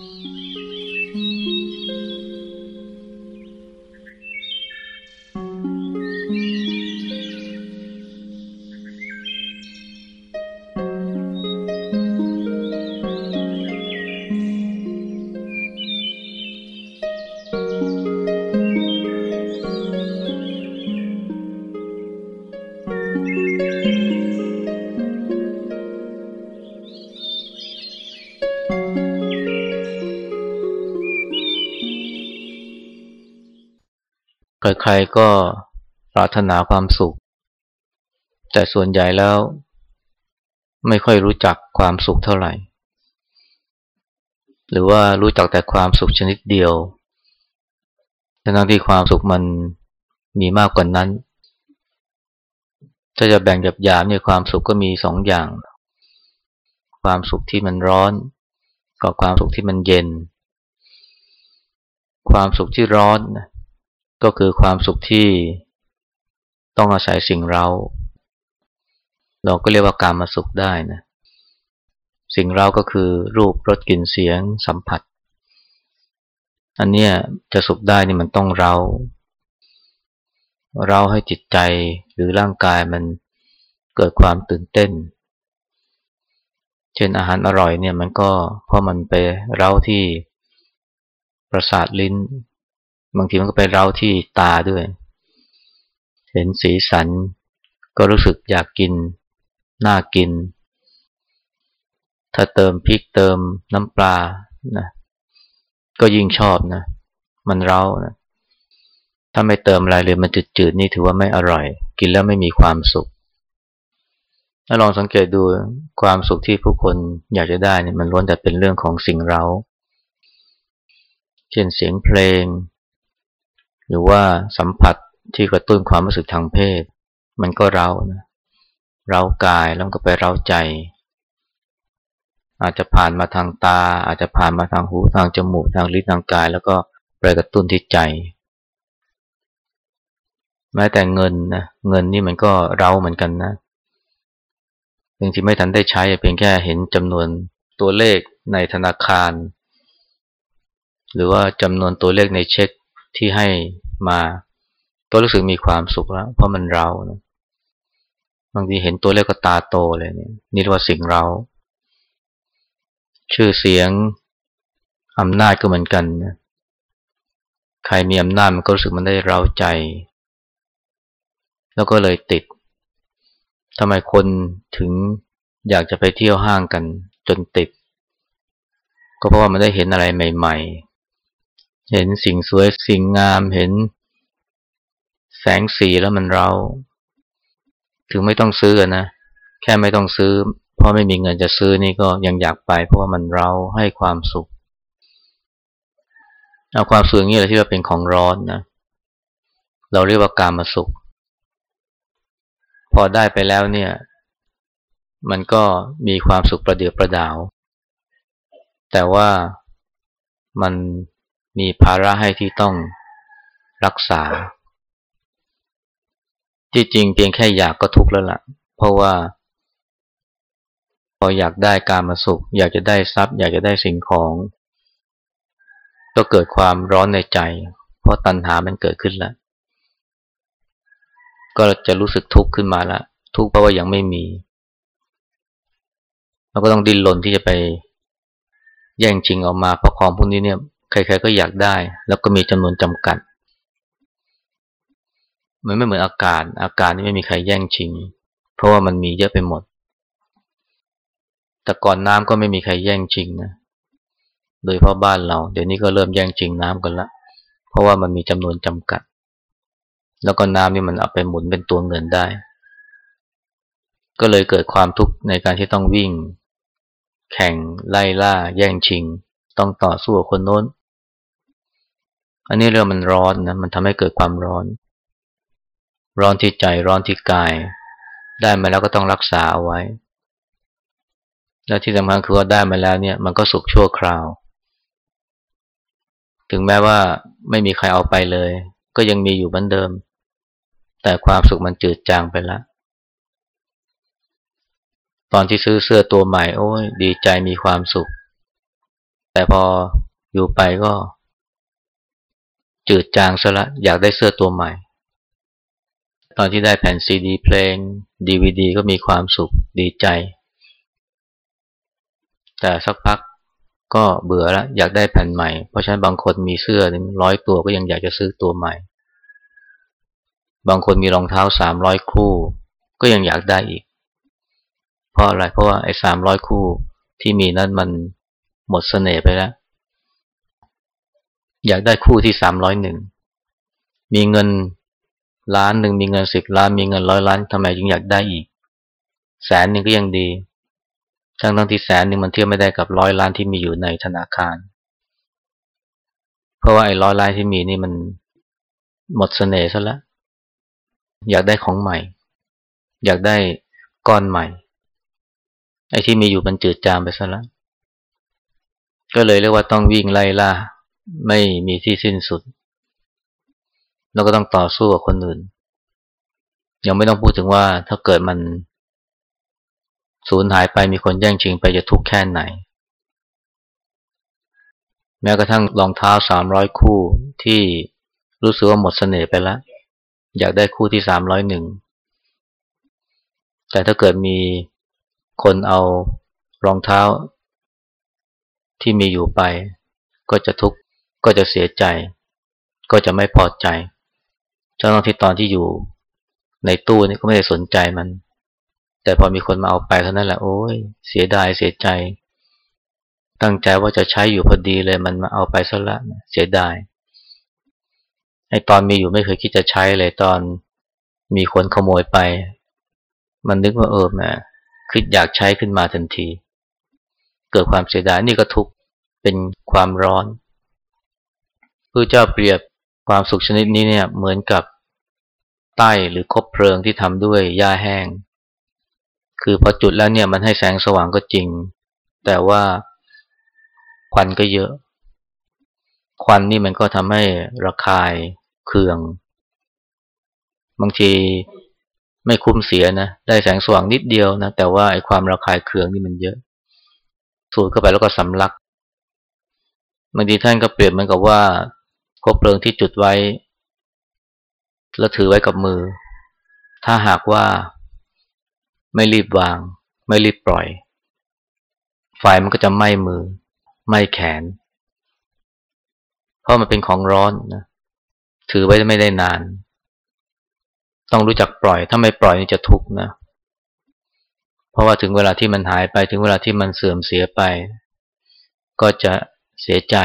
Mm-hmm. ใครๆก็ปรารถนาความสุข แต่ส่วนใหญ่แล้ว ไม่ค่อยรู้จักความสุขเท่าไหร่ หรือว่ารู้จักแต่ความสุขชนิดเดียวทั้งที่ความสุขมันมีมากกว่านั้น ถ้าจะแบ่งหยาบๆเนี่ยความสุขก็มีสองอย่าง ความสุขที่มันร้อนกับความสุขที่มันเย็น ความสุขที่ร้อนนะ ก็คือความสุขที่ต้องอาศัยสิ่งเรา เราก็เรียกว่าการมาสุขได้นะสิ่งเราก็คือรูปรสกลิ่นเสียงสัมผัส อันเนี้ยจะสุขได้นี่มันต้องเรา เราให้จิตใจหรือร่างกายมันเกิดความตื่นเต้น เช่นอาหารอร่อยเนี่ยมันก็เพราะมันไปเร้าที่ประสาทลิ้น บางทีมันก็ไปเร้าที่ตาด้วย เห็นสีสัน ก็รู้สึกอยากกิน น่ากิน ถ้าเติมพริกเติมน้ำปลานะก็ยิ่งชอบนะ มันเร้านะถ้าไม่เติมอะไรเลยมันจืดๆนี่ถือว่าไม่อร่อย กินแล้วไม่มีความสุขถ้าลองสังเกตดูความสุขที่ผู้คนอยากจะได้เนี่ยมันล้วนแต่เป็นเรื่องของสิ่งเราเช่นเสียงเพลง หรือว่าสัมผัสที่กระตุ้นความรู้สึกทางเพศ มันก็เรานะเรากายแล้วก็ไปเราใจ อาจจะผ่านมาทางตา อาจจะผ่านมาทางหูทางจมูกทางลิ้นทางกาย แล้วก็ไปกระตุ้นที่ใจแม้แต่เงินนะเงินนี่มันก็เราเหมือนกันนะจริงๆไม่ทันได้ใช้เพียงแค่เห็นจำนวนตัวเลขในธนาคาร หรือว่าจำนวนตัวเลขในเช็คที่ให้ มา ก็รู้สึกมีความสุขแล้ว เพราะมันเรานะบางทีเห็นตัวเลขก็ตาโตเลยเนี่ยนี่เรียกว่าสิ่งเรา ชื่อเสียงอำนาจก็เหมือนกันนะใครมีอำนาจมันก็รู้สึกมันได้เราใจ แล้วก็เลยติดทำไมคนถึงอยากจะไปเที่ยวห้างกันจนติด ก็เพราะว่ามันได้เห็นอะไรใหม่ๆ เห็นสิ่งสวยสิ่งงามเห็นแสงสีแล้วมันเรา ถึงไม่ต้องซื้อนะแค่ไม่ต้องซื้อ เพราะไม่มีเงินจะซื้อนี่ก็ยังอยากไป เพราะว่ามันเราให้ความสุขเอาความสุขนี้แหละที่ว่าเป็นของร้อนนะเราเรียกว่าการมาสุข พอได้ไปแล้วเนี่ย มันก็มีความสุขประเดียวประดาว แต่ว่ามัน มีภาระให้ที่ต้องรักษา ที่จริงเพียงแค่อยากก็ทุกข์แล้วละ่ะ เพราะว่า พออยากได้การมาสุข อยากจะได้ทรัพย์ อยากจะได้สิ่งของ ก็เกิดความร้อนในใจ เพราะตัณหามันเกิดขึ้นแล้ว ก็จะรู้สึกทุกข์ขึ้นมาล้วทุกข์เพราะว่ายังไม่มีเราก็ต้องดิ้นรนที่จะไปแย่งชิงออกมาเพราะของพวกนี้เนี่ย ใครๆก็อยากได้ แล้วก็มีจำนวนจำกัด มันไม่เหมือนอากาศ อากาศนี่ไม่มีใครแย่งชิง เพราะว่ามันมีเยอะไปหมด แต่ก่อนน้ำก็ไม่มีใครแย่งชิงนะโดยเพราะบ้านเรา เดี๋ยวนี้ก็เริ่มแย่งชิงน้ำกันละ เพราะว่ามันมีจำนวนจำกัด แล้วก็น้ำนี่มันเอาไปหมุนเป็นตัวเงินได้ ก็เลยเกิดความทุกข์ในการที่ต้องวิ่ง แข่งไล่ล่า แย่งชิง ต้องต่อสู้กับคนโน้น อันนี้เรื่องมันร้อนนะมันทำให้เกิดความร้อน ร้อนที่ใจร้อนที่กาย ได้มาแล้วก็ต้องรักษาเอาไว้ แล้วที่สำคัญคือว่าได้มาแล้วเนี่ย มันก็สุขชั่วคราว ถึงแม้ว่าไม่มีใครเอาไปเลย ก็ยังมีอยู่เหมือนเดิม แต่ความสุขมันจืดจางไปล้วตอนที่ซื้อเสื้อตัวใหม่ โอ้ยดีใจมีความสุข แต่พออยู่ไปก็ จืดจางซะละอยากได้เสื้อตัวใหม่ ตอนที่ได้แผ่นซีดีเพลงดีวดีก็มีความสุขดีใจ แต่สักพักก็เบื่อแล้วอยากได้แผ่นใหม่ เพราะฉะนั้นบางคนมีเสื้อถึงร้อยตัวก็ยังอยากจะซื้อตัวใหม่ บางคนมีรองเท้าสามร้อยคู่ ก็ยังอยากได้อีก เพราะอะไรเพราะว่าไอ้สามร้อยคู่ที่มีนั้นมันหมดเสน่ห์ไปแล้ว อยากได้คู่ที่สามร้อยหนึ่งมีเงินล้านหนึ่งมีเงินสิบล้านมีเงินร้อยล้านทำไมจึงอยากได้อีก แสนหนึ่งก็ยังดีทั้งทั้งที่แสนหนึ่งมันเทียบไม่ได้กับร้อยล้านที่มีอยู่ในธนาคาร เพราะว่าไอ้ร้อยล้านที่มีนี่มันหมดเสน่ห์ซะแล้วอยากได้ของใหม่ อยากได้ก้อนใหม่ไอ้ที่มีอยู่มันจืดจางไปซะแล้วก็เลยเรียกว่าต้องวิ่งไล่ล่า ไม่มีที่สิ้นสุด แล้วก็ต้องต่อสู้กับคนอื่น ยังไม่ต้องพูดถึงว่าถ้าเกิดมันสูญหายไปมีคนแย่งชิงไปจะทุกข์แค่ไหน แม้กระทั่งรองเท้าสามร้อยคู่ที่รู้สึกว่าหมดเสน่ห์ไปแล้ว อยากได้คู่ที่สามร้อยหนึ่งแต่ถ้าเกิดมีคนเอารองเท้าที่มีอยู่ไป ก็จะทุกข์ ก็จะเสียใจ ก็จะไม่พอใจเจ้าหน้าที่ตอนที่อยู่ในตู้นี่ก็ไม่ได้สนใจมัน แต่พอมีคนมาเอาไปเท่านั้นแหละโอ้ยเสียดายเสียใจ ตั้งใจว่าจะใช้อยู่พอดีเลยมันมาเอาไปซะละเสียดายไอตอนมีอยู่ไม่เคยคิดจะใช้เลยตอนมีคนขโมยไป มันนึกว่าเออแม่คิดอยากใช้ขึ้นมาทันที เกิดความเสียดายนี่ก็ทุกเป็นความร้อน พระเจ้าเปรียบความสุขชนิดนี้เนี่ยเหมือนกับใต้หรือคบเพลิงที่ทำด้วยหญ้าแห้ง คือพอจุดแล้วเนี่ยมันให้แสงสว่างก็จริง แต่ว่าควันก็เยอะ ควันนี่มันก็ทำให้ระคายเคือง บางทีไม่คุ้มเสียนะ ได้แสงสว่างนิดเดียวนะ แต่ว่าไอ้ความระคายเคืองนี่มันเยอะ สูดเข้าไปแล้วก็สำลักบางทีท่านก็เปรียบเหมือนกับว่า คบเพลิงที่จุดไว้ แล้วถือไว้กับมือ ถ้าหากว่าไม่รีบวาง ไม่รีบปล่อย ไฟมันก็จะไหม้มือ ไหม้แขน เพราะมันเป็นของร้อนนะถือไว้ไม่ได้นาน ต้องรู้จักปล่อย ถ้าไม่ปล่อยนี่จะทุกข์นะ เพราะว่าถึงเวลาที่มันหายไปถึงเวลาที่มันเสื่อมเสียไป ก็จะเสียใจ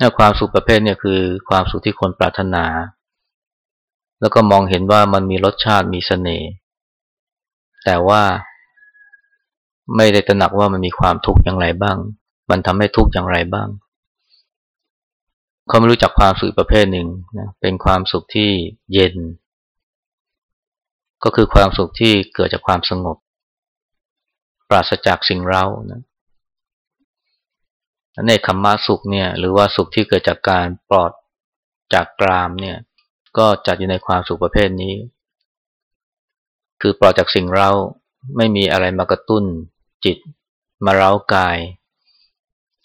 น่ความสุขประเภทเนี่ยคือความสุขที่คนปรารถนา แล้วก็มองเห็นว่ามันมีรสชาติมีสเสน่ห์แต่ว่าไม่ได้ตระหนักว่ามันมีความทุกข์อย่างไรบ้าง มันทำให้ทุกข์อย่างไรบ้าง เขาไม่รู้จักความสุขประเภทหนึ่งนะเป็นความสุขที่เย็น ก็คือความสุขที่เกิดจากความสงบ ปราศจากสิ่งเร้านะ ในคำมาสุขเนี่ยหรือว่าสุขที่เกิดจากการปลอดจากกรามเนี่ยก็จัดอยู่ในความสุขประเภทนี้ คือปลอดจากสิ่งเราไม่มีอะไรมากระตุ้นจิต มาเร้ากาย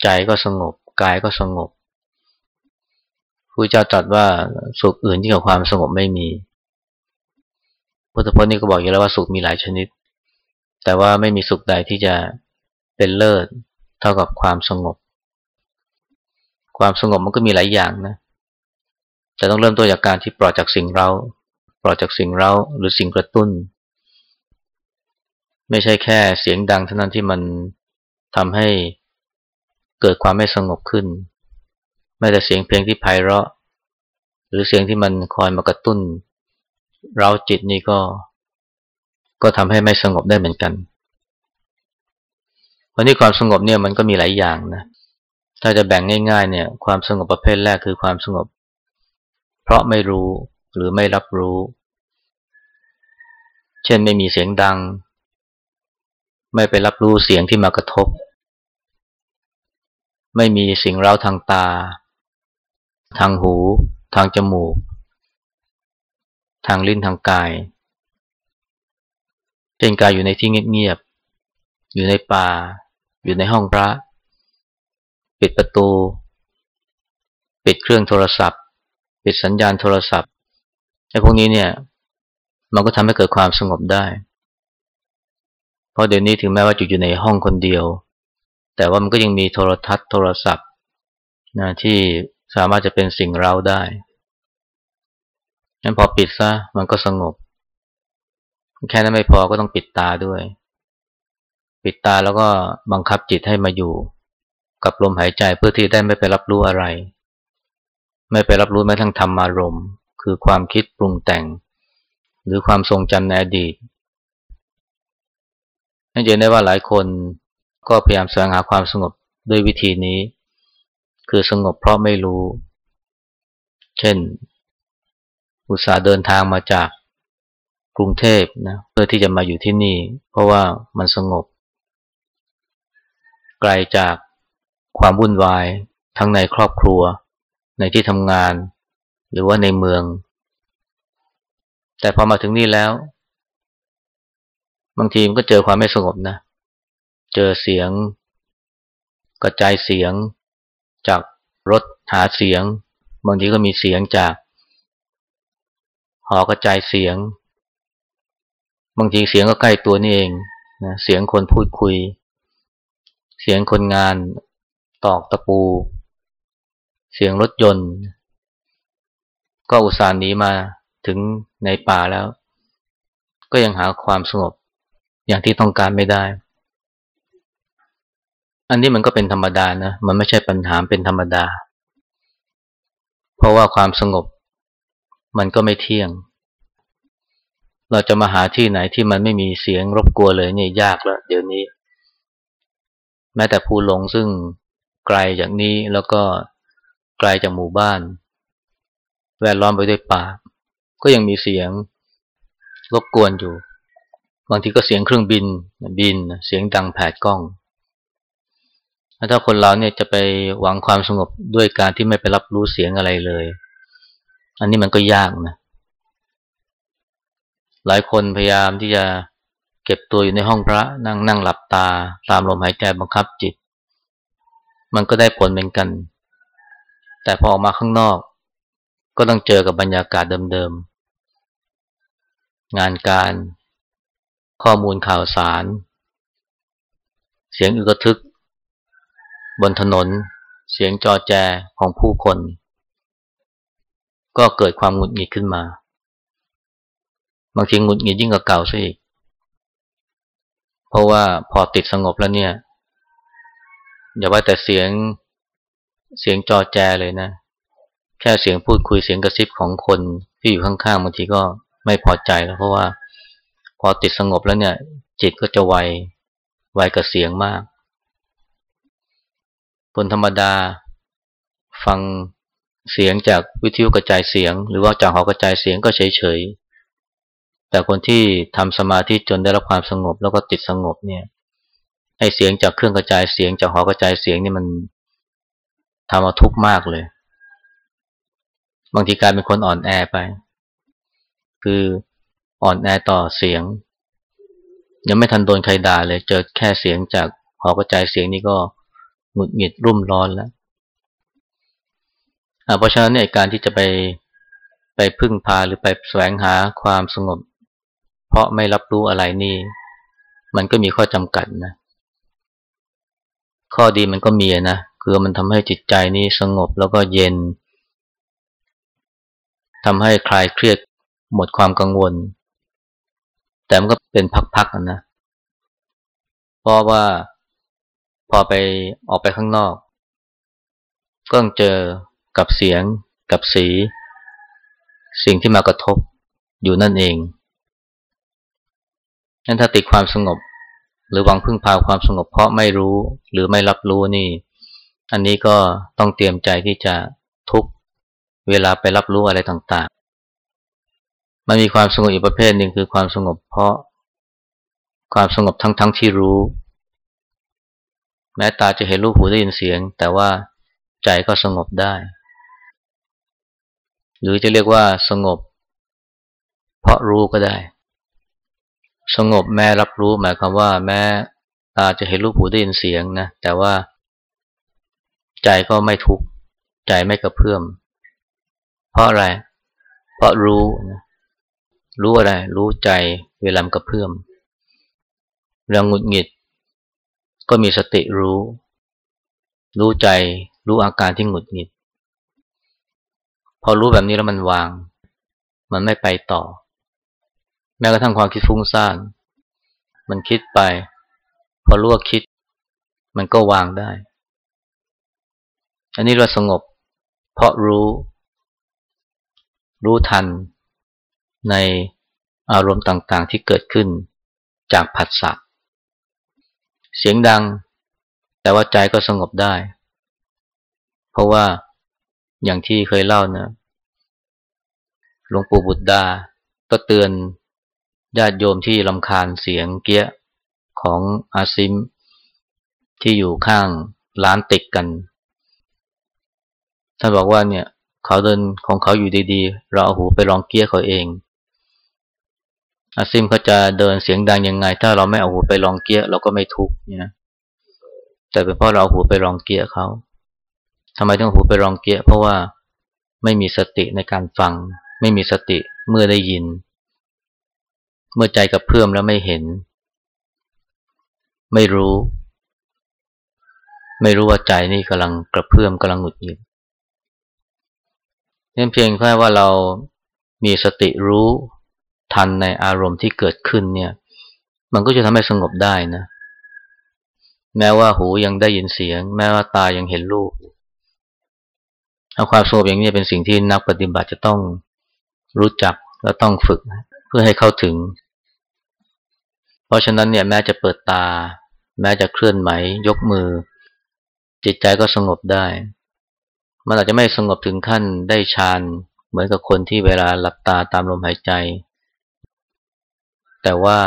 ใจก็สงบ กายก็สงบผู้เจ้าตรัสว่าสุขอื่นที่กับความสงบไม่มีพุทธพจน์นี่ก็บอกอยู่แล้วว่าสุขมีหลายชนิด แต่ว่าไม่มีสุขใดที่จะเป็นเลิศเท่ากับความสงบ ความสงบมันก็มีหลายอย่างนะ แต่ต้องเริ่มต้นจากการที่ปลอดจากสิ่งเราปลอดจากสิ่งเราหรือสิ่งกระตุ้น ไม่ใช่แค่เสียงดังเท่านั้นที่มันทำให้เกิดความไม่สงบขึ้น ไม่แต่เสียงเพลงที่ไพเราะ หรือเสียงที่มันคอยมากระตุ้น เราจิตนี่ก็ ก็ทำให้ไม่สงบได้เหมือนกันวันนี้ความสงบเนี่ยมันก็มีหลายอย่างนะ ถ้าจะแบ่งง่าย ๆ เนี่ย ความสงบประเภทแรกคือความสงบ เพราะไม่รู้หรือไม่รับรู้ เช่นไม่มีเสียงดัง ไม่ไปรับรู้เสียงที่มากระทบ ไม่มีสิ่งเร้าทางตา ทางหู ทางจมูก ทางลิ้นทางกายเช่นกายอยู่ในที่เงียบๆอยู่ในป่า อยู่ในห้องพระ ปิดประตู ปิดเครื่องโทรศัพท์ ปิดสัญญาณโทรศัพท์ไอ้พวกนี้เนี่ย มันก็ทำให้เกิดความสงบได้ เพราะเดี๋ยวนี้ถึงแม้ว่าจะอยู่ในห้องคนเดียว แต่ว่ามันก็ยังมีโทรทัศน์ โทรศัพท์นะที่สามารถจะเป็นสิ่งเราได้งั้นพอปิดซะมันก็สงบ แค่นั้นไม่พอก็ต้องปิดตาด้วย ปิดตาแล้วก็บังคับจิตให้มาอยู่ กับลมหายใจเพื่อที่ได้ไม่ไปรับรู้อะไร ไม่ไปรับรู้แม้ทั้งธรรมารมณ์ คือความคิดปรุงแต่ง หรือความทรงจำในอดีตนั่นจะได้ว่าหลายคนก็พยายามแสวงหาความสงบด้วยวิธีนี้ คือสงบเพราะไม่รู้ เช่น อุตส่าห์เดินทางมาจากกรุงเทพนะเพื่อที่จะมาอยู่ที่นี่ เพราะว่ามันสงบ ไกลจาก ความวุ่นวายทั้งในครอบครัว ในที่ทำงาน หรือว่าในเมือง แต่พอมาถึงนี่แล้ว บางทีมันก็เจอความไม่สงบนะ เจอเสียง กระจายเสียง จากรถหาเสียง บางทีก็มีเสียงจาก หอกระจายเสียง บางทีเสียงก็ใกล้ตัวนี่เองนะเสียงคนพูดคุย เสียงคนงาน ตอกตะปู เสียงรถยนต์ ก็อุตส่าห์หนีมาถึงในป่าแล้ว ก็ยังหาความสงบอย่างที่ต้องการไม่ได้ อันนี้มันก็เป็นธรรมดานะ มันไม่ใช่ปัญหาเป็นธรรมดา เพราะว่าความสงบมันก็ไม่เที่ยง เราจะมาหาที่ไหนที่มันไม่มีเสียงรบกวนเลยเนี่ยยากแล้วเดี๋ยวนี้ แม้แต่ภูหลงซึ่ง ไกลจากนี้แล้วก็ไกลจากหมู่บ้าน แวดล้อมไปด้วยป่า ก็ยังมีเสียงรบกวนอยู่ บางทีก็เสียงเครื่องบินบินเสียงดังแผดกล้องถ้าคนเราเนี่ยจะไปหวังความสงบด้วยการที่ไม่ไปรับรู้เสียงอะไรเลย อันนี้มันก็ยากนะ หลายคนพยายามที่จะเก็บตัวอยู่ในห้องพระนั่งนั่งหลับตา ตามลมหายใจบังคับจิต มันก็ได้ผลเหมือนกัน แต่พอออกมาข้างนอก ก็ต้องเจอกับบรรยากาศเดิมๆ งานการข้อมูลข่าวสาร เสียงอึกทึก บนถนน เสียงจอแจของผู้คน ก็เกิดความหงุดหงิดขึ้นมา บางทีหงุดหงิดยิ่งกว่าเก่าซะอีก เพราะว่าพอติดสงบแล้วเนี่ย อย่าว่าแต่เสียงเสียงจอแจเลยนะ แค่เสียงพูดคุยเสียงกระซิบของคนที่อยู่ข้างๆบางทีก็ไม่พอใจแล้ว เพราะว่าพอติดสงบแล้วเนี่ย จิตก็จะไวไวกับเสียงมาก คนธรรมดา ฟังเสียงจากวิทยุกระจายเสียง หรือว่าจากหอกระจายเสียงก็เฉยๆแต่คนที่ทำสมาธิจนได้รับความสงบแล้วก็ติดสงบเนี่ย ไอเสียงจากเครื่องกระจายเสียงจากหอกระจายเสียงนี่มันทำเอาทุกข์มากเลย บางทีกลายเป็นคนอ่อนแอไป คืออ่อนแอต่อเสียง ยังไม่ทันโดนใครด่าเลย เจอแค่เสียงจากหอกระจายเสียงนี่ก็หงุดหงิดรุ่มร้อนแล้วเพราะฉะนั้นเนี่ยการที่จะไปไปพึ่งพาหรือไปแสวงหาความสงบ เพราะไม่รับรู้อะไรนี่ มันก็มีข้อจำกัดนะ ข้อดีมันก็มีนะคือมันทำให้จิตใจนี้สงบแล้วก็เย็นทำให้คลายเครียดหมดความกังวล แต่มันก็เป็นพักๆนะเพราะว่าพอไปออกไปข้างนอก ก็ต้องเจอกับเสียงกับสี สิ่งที่มากระทบอยู่นั่นเองนั้นถ้าติดความสงบ หรือหวังพึ่งพาความสงบเพราะไม่รู้หรือไม่รับรู้นี่ อันนี้ก็ต้องเตรียมใจที่จะทุกเวลาไปรับรู้อะไรต่างๆ มันมีความสงบอีกประเภทหนึ่งคือความสงบเพราะ ความสงบทั้งๆทที่รู้ แม้ตาจะเห็นรูปหูได้ยินเสียง แต่ว่าใจก็สงบได้ หรือจะเรียกว่าสงบ เพราะรู้ก็ได้ สงบแม้รับรู้หมายความว่า แม้ตาจะเห็นรูปหูได้ยินเสียงนะแต่ว่า ใจก็ไม่ทุกข์ใจไม่กระเพื่อม เพราะอะไร เพราะรู้นะรู้อะไร รู้ใจเวลากระเพื่อมเรื่องหงุดหงิด ก็มีสติรู้ รู้ใจ รู้อาการที่หงุดหงิด พอรู้แบบนี้แล้วมันวาง มันไม่ไปต่อ แม้กระทั่งความคิดฟุ้งซ่านมันคิดไป พอรู้ว่าคิด มันก็วางได้ อันนี้เราสงบ เพราะรู้ รู้ทัน ในอารมณ์ต่างๆที่เกิดขึ้นจากผัสสะเสียงดัง แต่ว่าใจก็สงบได้ เพราะว่าอย่างที่เคยเล่านะหลวงปู่บุตรดา ก็เตือน ญาติโยมที่ลำคาญเสียงเกี้ยของอาซิม ที่อยู่ข้างร้านติดกัน ท่านบอกว่าเนี่ย เขาเดินของเขาอยู่ดีๆ เราเอาหูไปลองเกี้ยเขาเอง อาซิมเขาจะเดินเสียงดังยังไง ถ้าเราไม่เอาหูไปลองเกี้ยเราก็ไม่ทุกข์เนี่ยแต่เป็นเพราะเราเอาหูไปลองเกี้ยเขาทำไมต้องหูไปลองเกี้ยเพราะว่าไม่มีสติในการฟัง ไม่มีสติเมื่อได้ยิน มื่อใจกับเพื่อมแล้วไม่เห็น ไม่รู้ ไม่รู้ว่าใจนี่กำลังกระเพื่อมกำลังหงุดหงิดเพียงแค่ว่าเรามีสติรู้ทันในอารมณ์ที่เกิดขึ้นเนี่ย มันก็จะทำให้สงบได้นะ แม้ว่าหูยังได้ยินเสียง แม้ว่าตายังเห็นรูปเอาความสงบอย่างนี้เป็นสิ่งที่นักปฏิบัติจะต้องรู้จักและต้องฝึกเพื่อให้เข้าถึง เพราะฉะนั้นเนี่ยแม้จะเปิดตา แม้จะเคลื่อนไหม ยกมือ จิตใจก็สงบได้ มันอาจจะไม่สงบถึงขั้นได้ฌานเหมือนกับคนที่เวลาหลับตาตามลมหายใจ แต่ว่า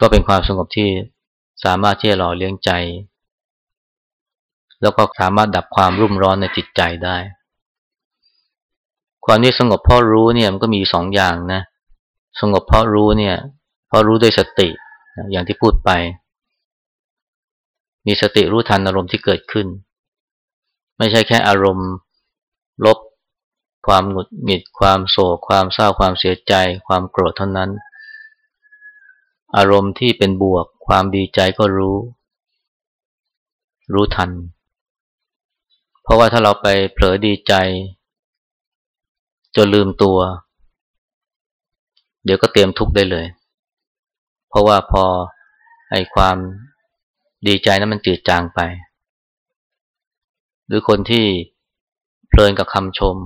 ก็เป็นความสงบที่สามารถที่จะหล่อเลี้ยงใจ แล้วก็สามารถดับความรุ่มร้อนในจิตใจได้ ความที่สงบเพราะรู้เนี่ยมันก็มีสองอย่างนะ สงบเพราะรู้เนี่ย เพราะรู้ด้วยสติอย่างที่พูดไป มีสติรู้ทันอารมณ์ที่เกิดขึ้น ไม่ใช่แค่อารมณ์ ลบ ความหงุดหงิด ความโศกความเศร้าความเสียใจ ความโกรธเท่านั้น อารมณ์ที่เป็นบวก ความดีใจก็รู้ รู้ทัน เพราะว่าถ้าเราไปเผลอดีใจจนลืมตัว เดี๋ยวก็เตรียมทุกข์ได้เลย เพราะว่าพอไอความดีใจนั้นมันจืดจางไป หรือคนที่เพลินกับคำชม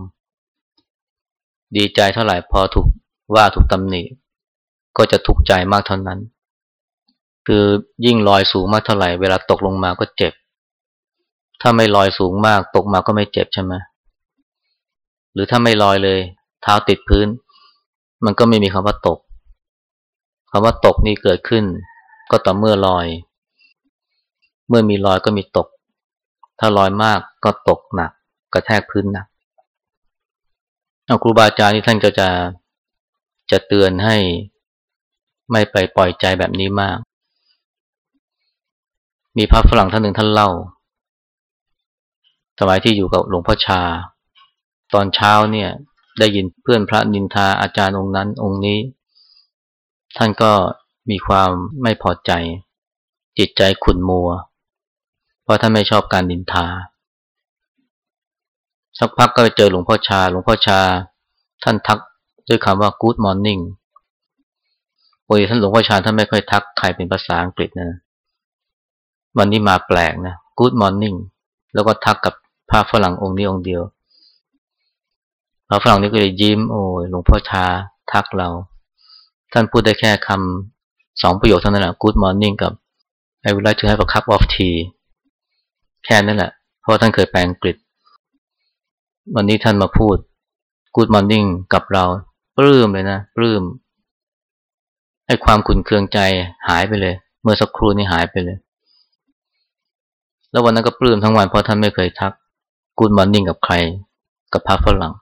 ดีใจเท่าไหร่พอถูกว่าถูกตำหนิก็จะทุกข์ใจมากเท่านั้น คือยิ่งลอยสูงมากเท่าไหร่เวลาตกลงมาก็เจ็บ ถ้าไม่ลอยสูงมากตกมาก็ไม่เจ็บใช่ไหมหรือถ้าไม่ลอยเลย เท้าติดพื้น มันก็ไม่มีคำว่าตกำว่าตกนี่เกิดขึ้น ก็ต่อเมื่อลอย เมื่อมีลอยก็มีตก ถ้าลอยมากก็ตกหนัก กระแทกพื้นหนักเอาครูบาอาจารย์ที่ท่านก็จะจะเตือนให้ไม่ไปปล่อยใจแบบนี้มาก มีพระฝรั่งท่านหนึ่งท่านเล่า สมัยที่อยู่กับหลวงพ่อชา ตอนเช้าเนี่ย ได้ยินเพื่อนพระนินทาอาจารย์องค์นั้นองค์นี้ ท่านก็มีความไม่พอใจ จิตใจขุ่นมัว เพราะท่านไม่ชอบการนินทา สักพักก็ไปเจอหลวงพ่อชา หลวงพ่อชา ท่านทักด้วยคำว่า good morning ปกติท่านหลวงพ่อชาท่านไม่ค่อยทักใครเป็นภาษาอังกฤษนะ วันนี้มาแปลกนะ Good morning แล้วก็ทักกับพระฝรั่งองค์นี้องค์เดียวพระฝรั่งนี้ก็เลยยิ้ม โอ้ยหลวงพ่อชาทักเรา ท่านพูดได้แค่คำสองประโยคเท่านั้นแหละ Good morning กับ I would like to have a cup of tea แค่นั้นแหละ เพราะท่านเคยแปลอังกฤษ วันนี้ท่านมาพูด Good morning กับเรา ปลื้มเลยนะ ปลื้มไอ้ความขุนเคืองใจหายไปเลย เมื่อสักครู่นี้หายไปเลย แล้ววันนั้นก็ปลื้มทั้งวันเพราะท่านไม่เคยทักกูดมอร์นิ่งกับใคร กับพระฝรั่ง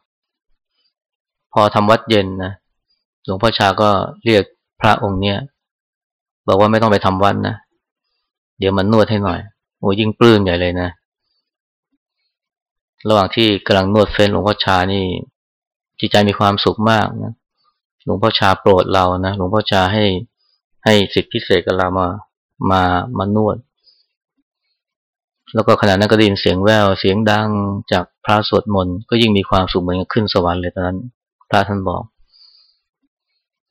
พอทำวัดเย็นนะ หลวงพ่อชาก็เรียกพระองค์เนี้ยบอกว่าไม่ต้องไปทำวัดนะ เดี๋ยวมันนวดให้หน่อย โอ้ยิ่งปลื้มใหญ่เลยนะ ระหว่างที่กำลังนวดเฟ้นหลวงพ่อชานี่จิตใจมีความสุขมากนะ หลวงพ่อชาโปรดเรานะ หลวงพ่อชาให้ให้สิทธิพิเศษกับเรามา มามานวด แล้วก็ขณะนั้นก็ได้ยินเสียงแวว เสียงดังจากพระสวดมนต์ ก็ยิ่งมีความสุขเหมือนขึ้นสวรรค์เลยตอนนั้น พระท่านบอก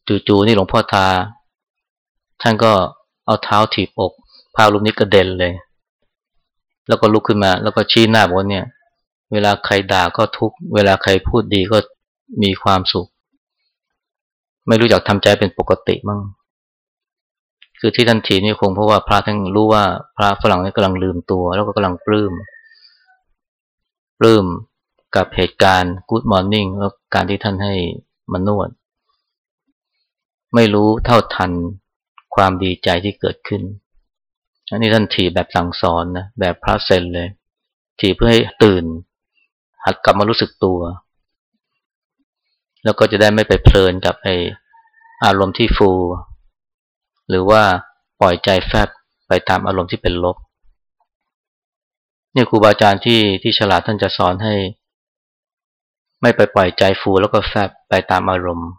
จู่ๆนี่หลวงพ่อทา ท่านก็เอาเท้าถีบอกพระรูปนี้กระเด็นเลย แล้วก็ลุกขึ้นมา แล้วก็ชี้หน้าบอกว่าเนี่ย เวลาใครด่าก็ทุกเวลาใครพูดดีก็มีความสุข ไม่รู้จักทำใจเป็นปกติมั่งคือที่ท่านถีนี่คงเพราะว่าพระท่านรู้ว่าพระฝรั่งนี่กำลังลืมตัว แล้วก็กำลังปลื้มปลื้มกับเหตุการณ์กู๊ดมอร์นิ่งแล้วการที่ท่านให้มานวด ไม่รู้เท่าทันความดีใจที่เกิดขึ้น อันนี้ท่านถีแบบสั่งสอนนะแบบพระเซนเลย ถีเพื่อให้ตื่น หัดกลับมารู้สึกตัว แล้วก็จะได้ไม่ไปเพลินกับไออารมณ์ที่ฟู หรือว่าปล่อยใจแฟบไปตามอารมณ์ที่เป็นลบนี่ครูบาอาจารย์ที่ที่ฉลาดท่านจะสอนให้ ไม่ไปปล่อยใจฟูแล้วก็แฟบไปตามอารมณ์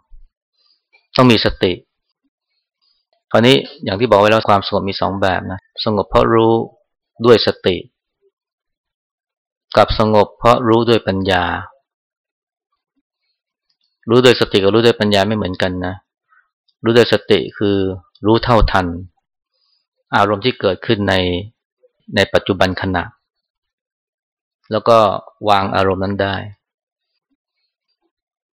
ต้องมีสติ คราวนี้อย่างที่บอกไว้แล้วความสงบมีสองแบบนะ สงบเพราะรู้ด้วยสติ กับสงบเพราะรู้ด้วยปัญญา รู้ด้วยสติกับรู้ด้วยปัญญาไม่เหมือนกันนะ รู้ด้วยสติคือรู้เท่าทัน อารมณ์ที่เกิดขึ้นในในปัจจุบันขณะ แล้วก็วางอารมณ์นั้นได้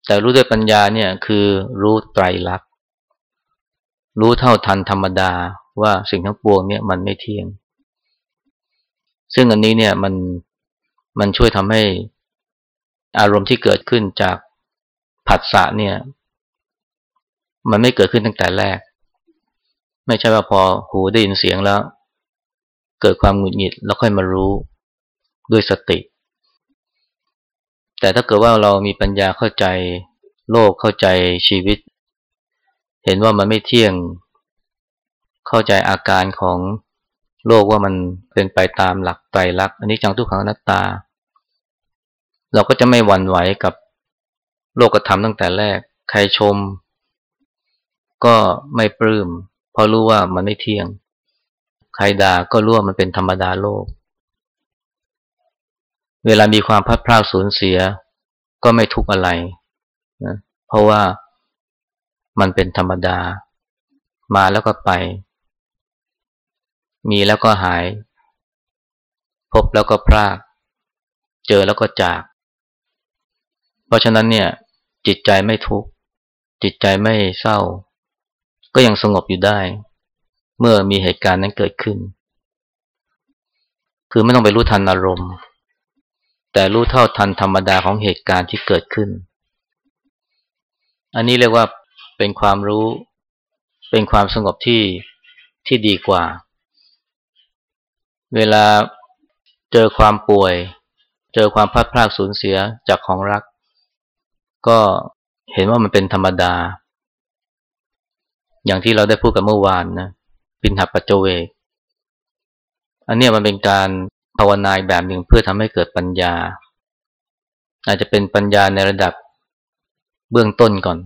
แต่รู้ด้วยปัญญาเนี่ยคือรู้ไตรลักษณ์รู้เท่าทันธรรมดาว่าสิ่งทั้งปวงเนี่ยมันไม่เที่ยง ซึ่งอันนี้เนี่ยมันมันช่วยทำให้อารมณ์ที่เกิดขึ้นจากผัสสะเนี่ย มันไม่เกิดขึ้นตั้งแต่แรก ไม่ใช่ว่าพอหูได้ยินเสียงแล้ว เกิดความหงุดหงิดแล้วค่อยมารู้ด้วยสติ แต่ถ้าเกิดว่าเรามีปัญญาเข้าใจโลกเข้าใจชีวิต เห็นว่ามันไม่เที่ยง เข้าใจอาการของโลกว่ามันเป็นไปตามหลักไตรลักษณ์อันนี้จังทุกขังนัตตา เราก็จะไม่หวั่นไหวกับโลกธรรมตั้งแต่แรก ใครชม ก็ไม่ปลื้มเพราะรู้ว่ามันไม่เที่ยง ใครด่าก็รู้ว่ามันเป็นธรรมดาโลก เวลามีความพัดพลาดสูญเสีย ก็ไม่ทุกข์อะไรนะเพราะว่ามันเป็นธรรมดา มาแล้วก็ไป มีแล้วก็หาย พบแล้วก็พลากเจอแล้วก็จาก เพราะฉะนั้นเนี่ย จิตใจไม่ทุกข์จิตใจไม่เศร้า ก็ยังสงบอยู่ได้ เมื่อมีเหตุการณ์นั้นเกิดขึ้น คือไม่ต้องไปรู้ทันอารมณ์ แต่รู้เท่าทันธรรมดาของเหตุการณ์ที่เกิดขึ้น อันนี้เรียกว่าเป็นความรู้ เป็นความสงบที่ที่ดีกว่า เวลาเจอความป่วย เจอความพลาดพลาดสูญเสียจากของรัก ก็เห็นว่ามันเป็นธรรมดา อย่างที่เราได้พูดกันเมื่อวานนะปินหัปัจเวกอันนี้มันเป็นการ ภาวนาแบบหนึ่งเพื่อทำให้เกิดปัญญา อาจจะเป็นปัญญาในระดับเบื้องต้นก่อน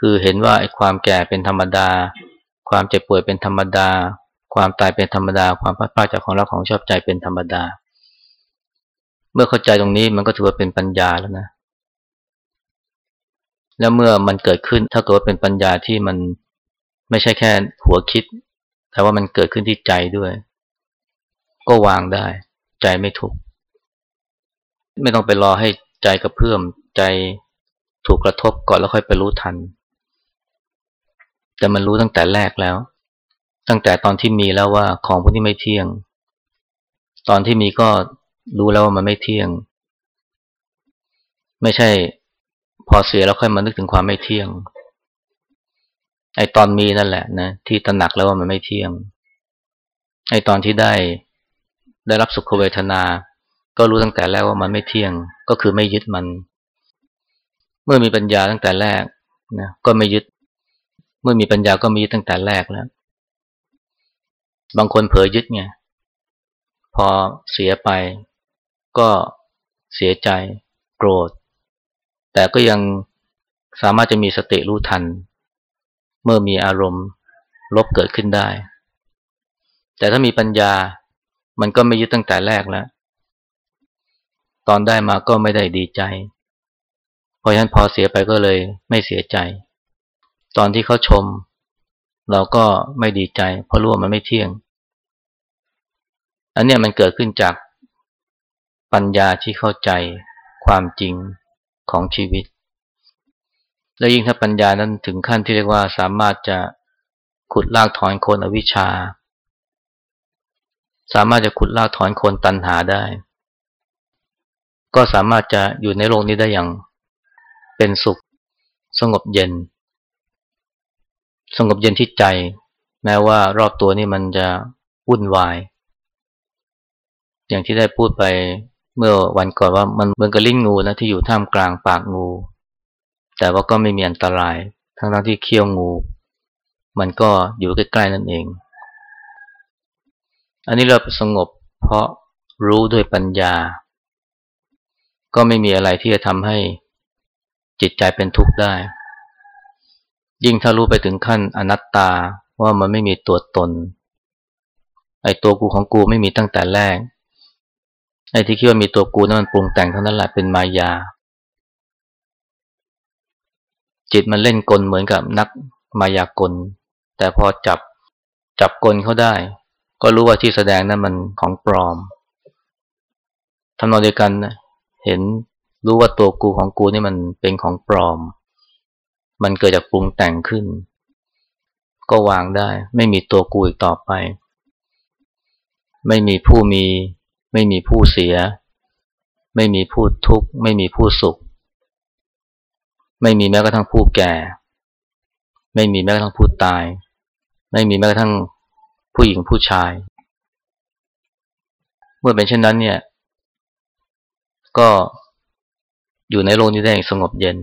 คือเห็นว่าไอ้ความแก่เป็นธรรมดา ความเจ็บป่วยเป็นธรรมดา ความตายเป็นธรรมดา ความพัดพลาดจากของรักของชอบใจเป็นธรรมดา เมื่อเข้าใจตรงนี้มันก็ถือว่าเป็นปัญญาแล้วนะ แล้วเมื่อมันเกิดขึ้นถ้าเกิดว่าเป็นปัญญาที่มันไม่ใช่แค่หัวคิด แต่ว่ามันเกิดขึ้นที่ใจด้วย ก็วางได้ ใจไม่ทุกข์ไม่ต้องไปรอให้ใจกระเพื่อมใจถูกกระทบก่อนแล้วค่อยไปรู้ทัน แต่มันรู้ตั้งแต่แรกแล้ว ตั้งแต่ตอนที่มีแล้วว่าของพวกนี้ไม่เที่ยง ตอนที่มีก็รู้แล้วว่ามันไม่เที่ยง ไม่ใช่พอเสียแล้วค่อยมานึกถึงความไม่เที่ยง ไอตอนมีนั่นแหละนะที่ตระหนักแล้วว่ามันไม่เที่ยง ไอตอนที่ได้ ได้รับสุขเวทนา ก็รู้ตั้งแต่แรกว่ามันไม่เที่ยง ก็คือไม่ยึดมัน เมื่อมีปัญญาตั้งแต่แรกนะก็ไม่ยึด เมื่อมีปัญญาก็มียึดตั้งแต่แรกแล้ว บางคนเผลอยึดไงพอเสียไป ก็เสียใจ โกรธ แต่ก็ยังสามารถจะมีสติรู้ทัน เมื่อมีอารมณ์ลบเกิดขึ้นได้ แต่ถ้ามีปัญญา มันก็ไม่ยึดตั้งแต่แรกแล้ว ตอนได้มาก็ไม่ได้ดีใจ เพราะฉะนั้นพอเสียไปก็เลยไม่เสียใจ ตอนที่เขาชม เราก็ไม่ดีใจ เพราะรู้ว่ามันไม่เที่ยง อันนี้มันเกิดขึ้นจากปัญญาที่เข้าใจความจริงของชีวิต และยิ่งถ้าปัญญานั้นถึงขั้นที่เรียกว่าสามารถจะขุดลากถอนโคนอวิชชา สามารถจะขุดลากถอนโคนตัณหาได้ ก็สามารถจะอยู่ในโลกนี้ได้อย่างเป็นสุข สงบเย็น สงบเย็นที่ใจ แม้ว่ารอบตัวนี่มันจะวุ่นวาย อย่างที่ได้พูดไปเมื่อวันก่อนว่ามันเหมือนกับลิ้นงูนะที่อยู่ท่ามกลางปากงู แต่ว่าก็ไม่มีอันตราย ทั้งทั้งที่เคี้ยวงู มันก็อยู่ใกล้ๆนั่นเอง อันนี้เราสงบเพราะรู้ด้วยปัญญา ก็ไม่มีอะไรที่จะทำให้จิตใจเป็นทุกข์ได้ ยิ่งถ้ารู้ไปถึงขั้นอนัตตาว่ามันไม่มีตัวตน ไอ้ตัวกูของกูไม่มีตั้งแต่แรก ไอ้ที่คิดว่ามีตัวกูนั่นมันปรุงแต่งเท่านั้นแหละเป็นมายา จิตมันเล่นกลเหมือนกับนักมายากล แต่พอจับจับกลเขาได้ ก็รู้ว่าที่แสดงนั้นมันของปลอมทำนองเดียวกันเห็นรู้ว่าตัวกูของกูนี่มันเป็นของปลอม มันเกิดจากปรุงแต่งขึ้น ก็วางได้ ไม่มีตัวกูอีกต่อไป ไม่มีผู้มี ไม่มีผู้เสีย ไม่มีผู้ทุกข์ ไม่มีผู้สุข ไม่มีแม้กระทั่งผู้แก่ ไม่มีแม้กระทั่งผู้ตาย ไม่มีแม้กระทั่ง ผู้หญิงผู้ชาย เมื่อเป็นเช่นนั้นเนี่ย ก็อยู่ในโลกนี้ได้อย่างสงบเย็น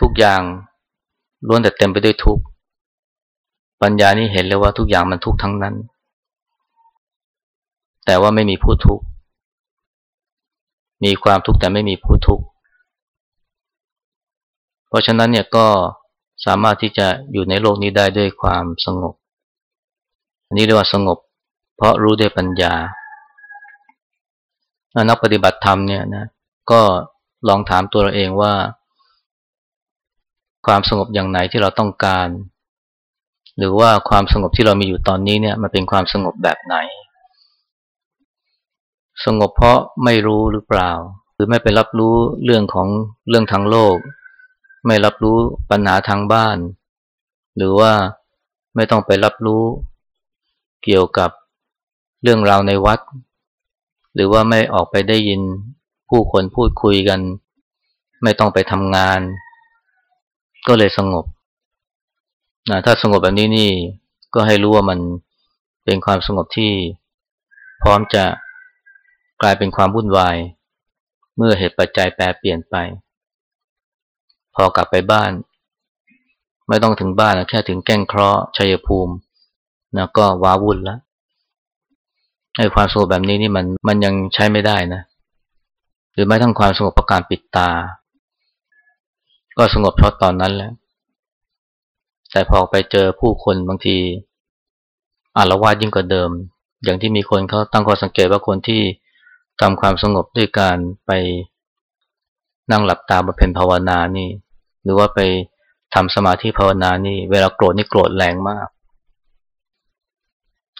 ทุกอย่างล้วนแต่เต็มไปด้วยทุกข์ปัญญานี่เห็นเลยว่าทุกอย่างมันทุกข์ทั้งนั้น แต่ว่าไม่มีผู้ทุกข์มีความทุกข์แต่ไม่มีผู้ทุกข์เพราะฉะนั้นเนี่ยก็สามารถที่จะอยู่ในโลกนี้ได้ด้วยความสงบ นนี้เรียกว่าสงบ เพราะรู้ด้วยปัญญา นักปฏิบัติธรรมเนี่ยนะก็ลองถามตัวเราเองว่า ความสงบอย่างไหนที่เราต้องการ หรือว่าความสงบที่เรามีอยู่ตอนนี้เนี่ยมันเป็นความสงบแบบไหน สงบเพราะไม่รู้หรือเปล่า หรือไม่ไปรับรู้เรื่องของเรื่องทางโลก ไม่รับรู้ปัญหาทางบ้าน หรือว่าไม่ต้องไปรับรู้ เกี่ยวกับเรื่องราวในวัด หรือว่าไม่ออกไปได้ยินผู้คนพูดคุยกัน ไม่ต้องไปทำงาน ก็เลยสงบนะถ้าสงบแบบนี้นี่ก็ให้รู้ว่ามันเป็นความสงบที่พร้อมจะกลายเป็นความวุ่นวาย เมื่อเหตุปัจจัยแปรเปลี่ยนไป พอกลับไปบ้าน ไม่ต้องถึงบ้านแค่ถึงแก้งเคราะห์ชัยภูมิ นะก็ว้าวุ่นแล้วไอ้ความสงบแบบนี้นี่มันมันยังใช้ไม่ได้นะ หรือไม่ทั้งความสงบประการปิดตา ก็สงบเพราะตอนนั้นแหละแต่พอไปเจอผู้คนบางทีอารวาสยิ่งกว่าเดิม อย่างที่มีคนเขาตั้งข้อสังเกตว่าคนที่ทำความสงบด้วยการไปนั่งหลับตาบำเพ็ญภาวนานี่ หรือว่าไปทำสมาธิภาวนานี่ เวลาโกรธนี่โกรธแรงมาก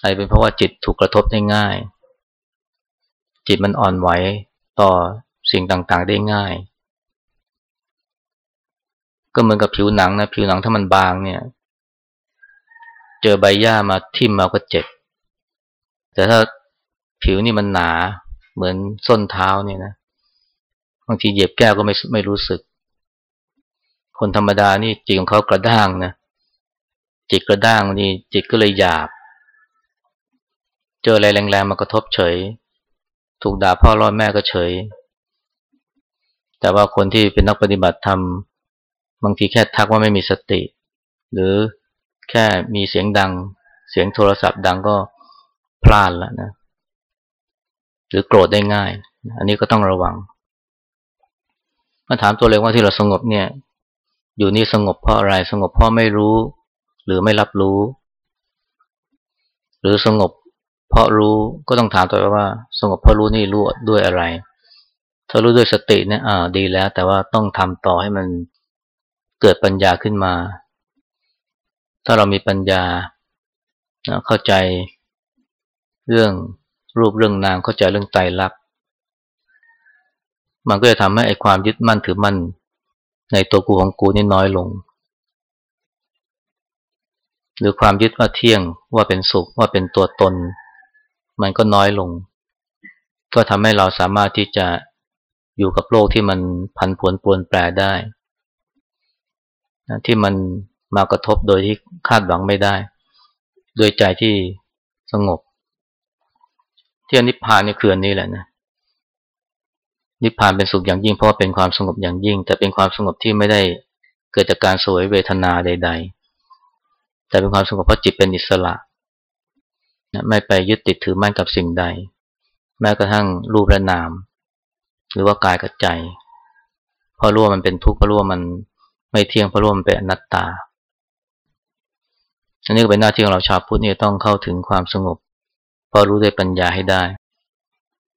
อาจเป็นเพราะว่าจิตถูกกระทบได้ง่าย จิตมันอ่อนไหวต่อสิ่งต่างๆได้ง่าย ก็เหมือนกับผิวหนังนะผิวหนังถ้ามันบางเนี่ย เจอใบหญ้ามาทิ่มมาก็เจ็บ แต่ถ้าผิวนี่มันหนาเหมือนส้นเท้าเนี่ยนะบางทีเหยียบแก้วก็ไม่ไม่รู้สึก คนธรรมดานี่จิตของเขากระด้างนะจิตกระด้างนี่จิตก็เลยหยาบ เจออะไรแรงๆมากระทบเฉย ถูกด่าพ่อร้อดแม่ก็เฉย แต่ว่าคนที่เป็นนักปฏิบัติธรรมบางทีแค่ทักว่าไม่มีสติ หรือแค่มีเสียงดัง เสียงโทรศัพท์ดังก็พลาดแล้วนะ หรือโกรธได้ง่าย อันนี้ก็ต้องระวังมาถามตัวเองว่าที่เราสงบเนี่ย อยู่นี่สงบเพราะอะไรสงบเพราะไม่รู้ หรือไม่รับรู้ หรือสงบ เพราะรู้ก็ต้องถามตัวเองว่า สงบเพราะรู้นี่รู้ด้วยอะไร ถ้ารู้ด้วยสติเนี่ยอ่าดีแล้ว แต่ว่าต้องทำต่อให้มันเกิดปัญญาขึ้นมา ถ้าเรามีปัญญาเข้าใจเรื่องรูปเรื่องนามเข้าใจเรื่องไตรลักษณ์มันก็จะทำให้ไอ้ความยึดมั่นถือมั่นในตัวกูของกูนี่น้อยลง หรือความยึดว่าเที่ยงว่าเป็นสุขว่าเป็นตัวตน มันก็น้อยลง ก็ทำให้เราสามารถที่จะอยู่กับโลกที่มันผันผวนปวนแปรได้ ที่มันมากระทบโดยที่คาดหวังไม่ได้ โดยใจที่สงบ ที่อนิพพานนี่คืออันนี้แหละนะนิพพานเป็นสุขอย่างยิ่งเพราะว่าเป็นความสงบอย่างยิ่ง แต่เป็นความสงบที่ไม่ได้เกิดจากการสวยเวทนาใด ๆ แต่เป็นความสงบเพราะจิตเป็นอิสระนะ ไม่ไปยึดติดถือมั่นกับสิ่งใด แม้กระทั่งรูปและนาม หรือว่ากายกับใจเพราะรู้ว่ามันเป็นทุกข์เพราะรู้ว่ามันไม่เที่ยงเพราะรู้ว่ามันเป็นอนัตตาอันนี้ก็เป็นหน้าที่ของเราชาวพุทธนี่ต้องเข้าถึงความสงบพอรู้ด้วยปัญญาให้ได้